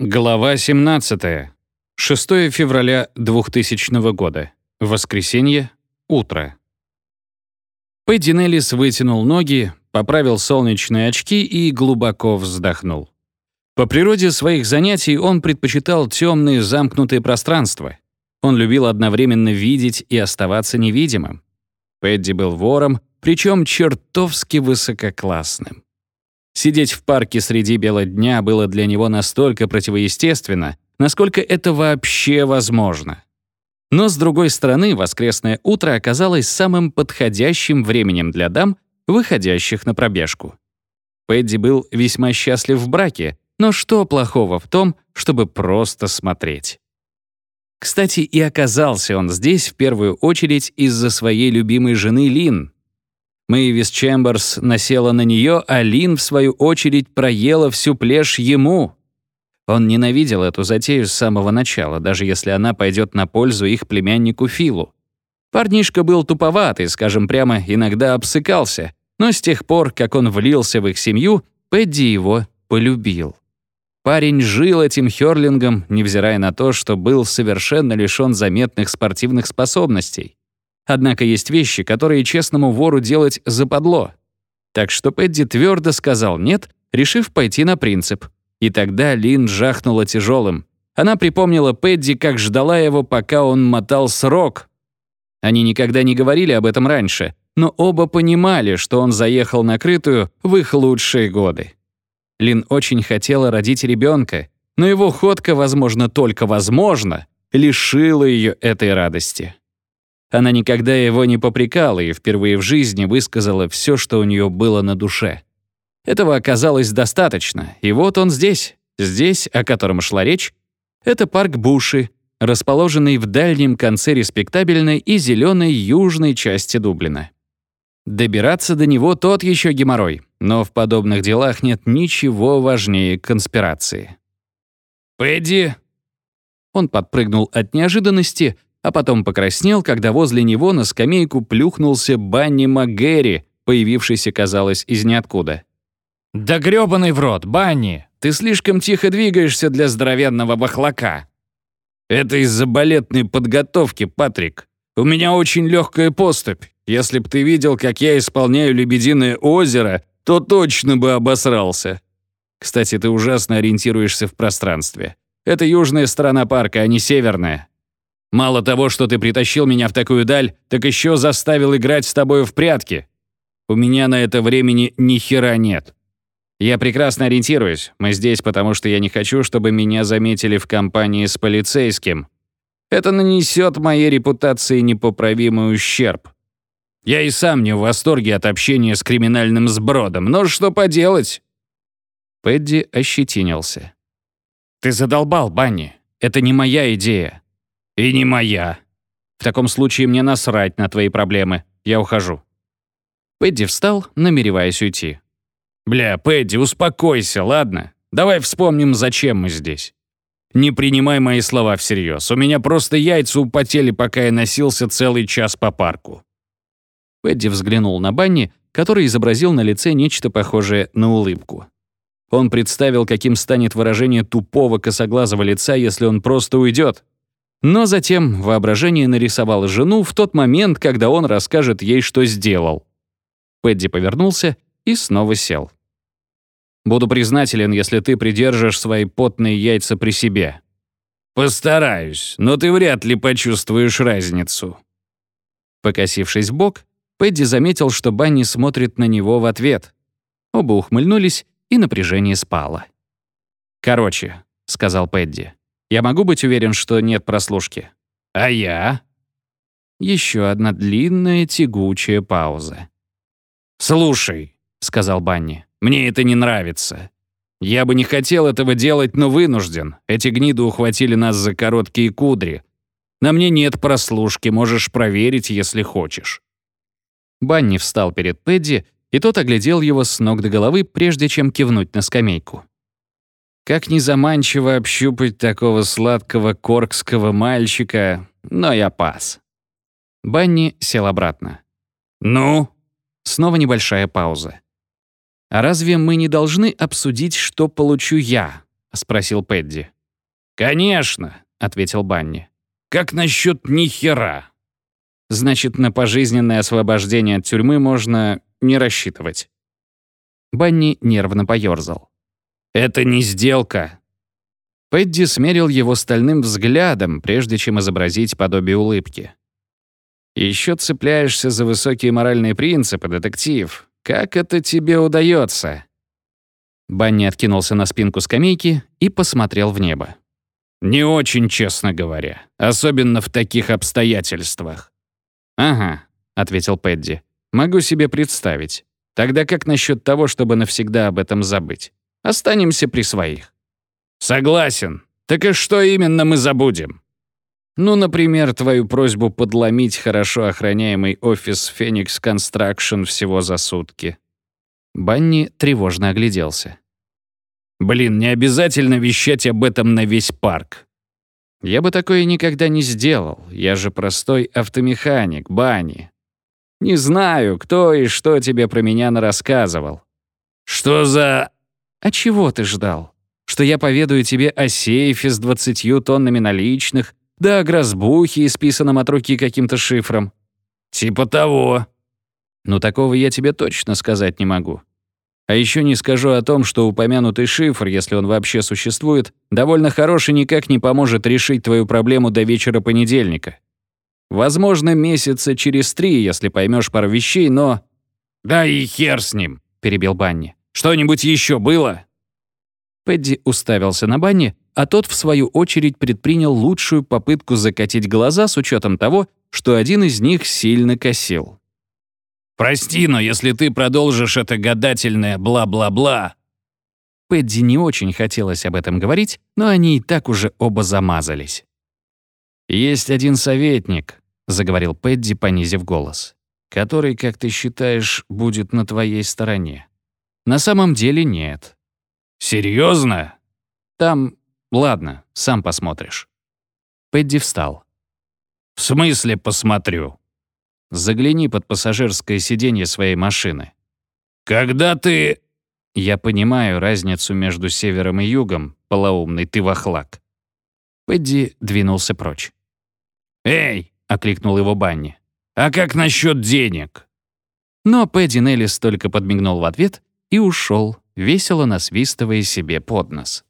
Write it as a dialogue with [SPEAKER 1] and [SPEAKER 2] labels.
[SPEAKER 1] Глава 17. 6 февраля 2000 года. Воскресенье. Утро. Пэдди Неллис вытянул ноги, поправил солнечные очки и глубоко вздохнул. По природе своих занятий он предпочитал темные замкнутые пространства. Он любил одновременно видеть и оставаться невидимым. Пэдди был вором, причем чертовски высококлассным. Сидеть в парке среди бела дня было для него настолько противоестественно, насколько это вообще возможно. Но, с другой стороны, воскресное утро оказалось самым подходящим временем для дам, выходящих на пробежку. Пэдди был весьма счастлив в браке, но что плохого в том, чтобы просто смотреть? Кстати, и оказался он здесь в первую очередь из-за своей любимой жены Лин, Мэйвис Чемберс насела на нее, а Лин, в свою очередь, проела всю плешь ему. Он ненавидел эту затею с самого начала, даже если она пойдет на пользу их племяннику Филу. Парнишка был туповатый, скажем прямо, иногда обсыкался, но с тех пор, как он влился в их семью, Пэдди его полюбил. Парень жил этим хёрлингом, невзирая на то, что был совершенно лишён заметных спортивных способностей. Однако есть вещи, которые честному вору делать западло. Так что Пэдди твердо сказал «нет», решив пойти на принцип. И тогда Лин жахнула тяжелым. Она припомнила Пэдди, как ждала его, пока он мотал срок. Они никогда не говорили об этом раньше, но оба понимали, что он заехал на крытую в их лучшие годы. Лин очень хотела родить ребенка, но его ходка, возможно, только возможно, лишила ее этой радости. Она никогда его не попрекала и впервые в жизни высказала все, что у нее было на душе. Этого оказалось достаточно, и вот он здесь, здесь, о котором шла речь. Это парк Буши, расположенный в дальнем конце респектабельной и зеленой южной части Дублина. Добираться до него тот еще геморрой, но в подобных делах нет ничего важнее конспирации. «Пэдди!» Он подпрыгнул от неожиданности — а потом покраснел, когда возле него на скамейку плюхнулся Банни МакГерри, появившийся, казалось, из ниоткуда. «Да грёбаный в рот, Банни! Ты слишком тихо двигаешься для здоровенного бахлака!» «Это из-за балетной подготовки, Патрик. У меня очень легкая поступь. Если б ты видел, как я исполняю «Лебединое озеро», то точно бы обосрался. Кстати, ты ужасно ориентируешься в пространстве. Это южная сторона парка, а не северная. Мало того, что ты притащил меня в такую даль, так еще заставил играть с тобой в прятки. У меня на это времени ни хера нет. Я прекрасно ориентируюсь. Мы здесь, потому что я не хочу, чтобы меня заметили в компании с полицейским. Это нанесет моей репутации непоправимый ущерб. Я и сам не в восторге от общения с криминальным сбродом, но что поделать?» Пэдди ощетинился. «Ты задолбал, Банни. Это не моя идея. «И не моя. В таком случае мне насрать на твои проблемы. Я ухожу». Пэдди встал, намереваясь уйти. «Бля, Пэдди, успокойся, ладно? Давай вспомним, зачем мы здесь. Не принимай мои слова всерьез. У меня просто яйца употели, пока я носился целый час по парку». Пэдди взглянул на Банни, который изобразил на лице нечто похожее на улыбку. Он представил, каким станет выражение тупого косоглазого лица, если он просто уйдет. Но затем воображение нарисовало жену в тот момент, когда он расскажет ей, что сделал. Пэдди повернулся и снова сел. «Буду признателен, если ты придержишь свои потные яйца при себе». «Постараюсь, но ты вряд ли почувствуешь разницу». Покосившись в бок, Пэдди заметил, что Банни смотрит на него в ответ. Оба ухмыльнулись, и напряжение спало. «Короче», — сказал Пэдди, я могу быть уверен, что нет прослушки? А я? Еще одна длинная тягучая пауза. «Слушай», — сказал Банни, — «мне это не нравится. Я бы не хотел этого делать, но вынужден. Эти гниды ухватили нас за короткие кудри. На мне нет прослушки, можешь проверить, если хочешь». Банни встал перед Пэдди, и тот оглядел его с ног до головы, прежде чем кивнуть на скамейку. Как незаманчиво общупать такого сладкого коркского мальчика, но я пас. Банни сел обратно. «Ну?» Снова небольшая пауза. «А разве мы не должны обсудить, что получу я? — спросил Пэдди. «Конечно», — ответил Банни. «Как насчет нихера?» «Значит, на пожизненное освобождение от тюрьмы можно не рассчитывать». Банни нервно поёрзал. «Это не сделка». Пэдди смерил его стальным взглядом, прежде чем изобразить подобие улыбки. «Еще цепляешься за высокие моральные принципы, детектив. Как это тебе удается?» Банни откинулся на спинку скамейки и посмотрел в небо. «Не очень, честно говоря. Особенно в таких обстоятельствах». «Ага», — ответил Пэдди. «Могу себе представить. Тогда как насчет того, чтобы навсегда об этом забыть? Останемся при своих». «Согласен. Так и что именно мы забудем?» Ну, например, твою просьбу подломить хорошо охраняемый офис Phoenix Construction всего за сутки. Банни тревожно огляделся. «Блин, не обязательно вещать об этом на весь парк». «Я бы такое никогда не сделал. Я же простой автомеханик, Банни. Не знаю, кто и что тебе про меня нарассказывал». «Что за...» «А чего ты ждал? Что я поведаю тебе о сейфе с двадцатью тоннами наличных, да о грозбухе, исписанном от руки каким-то шифром?»
[SPEAKER 2] «Типа того».
[SPEAKER 1] «Ну, такого я тебе точно сказать не могу. А еще не скажу о том, что упомянутый шифр, если он вообще существует, довольно хороший никак не поможет решить твою проблему до вечера понедельника. Возможно, месяца через три, если поймешь пару вещей, но...
[SPEAKER 2] «Да и хер с ним», — перебил Банни.
[SPEAKER 1] «Что-нибудь еще было?» Пэдди уставился на Банни, а тот, в свою очередь, предпринял лучшую попытку закатить глаза с учетом того, что один из них сильно косил.
[SPEAKER 2] «Прости, но если ты продолжишь это гадательное бла-бла-бла...»
[SPEAKER 1] Пэдди не очень хотелось об этом говорить, но они и так уже оба замазались. «Есть один советник», — заговорил Пэдди, понизив голос, «который, как ты считаешь, будет на твоей стороне. На самом деле нет».
[SPEAKER 2] «Серьезно?»
[SPEAKER 1] «Там... Ладно, сам посмотришь». Пэдди встал.
[SPEAKER 2] «В смысле посмотрю?»
[SPEAKER 1] Загляни под пассажирское сиденье своей машины.
[SPEAKER 2] Когда ты...
[SPEAKER 1] Я понимаю разницу между севером и югом, полоумный ты вахлак. Пэдди двинулся прочь.
[SPEAKER 2] «Эй!» — окликнул его Банни. «А как насчет денег?»
[SPEAKER 1] Но Пэдди Неллис только подмигнул в ответ и ушел, весело насвистывая себе под нос.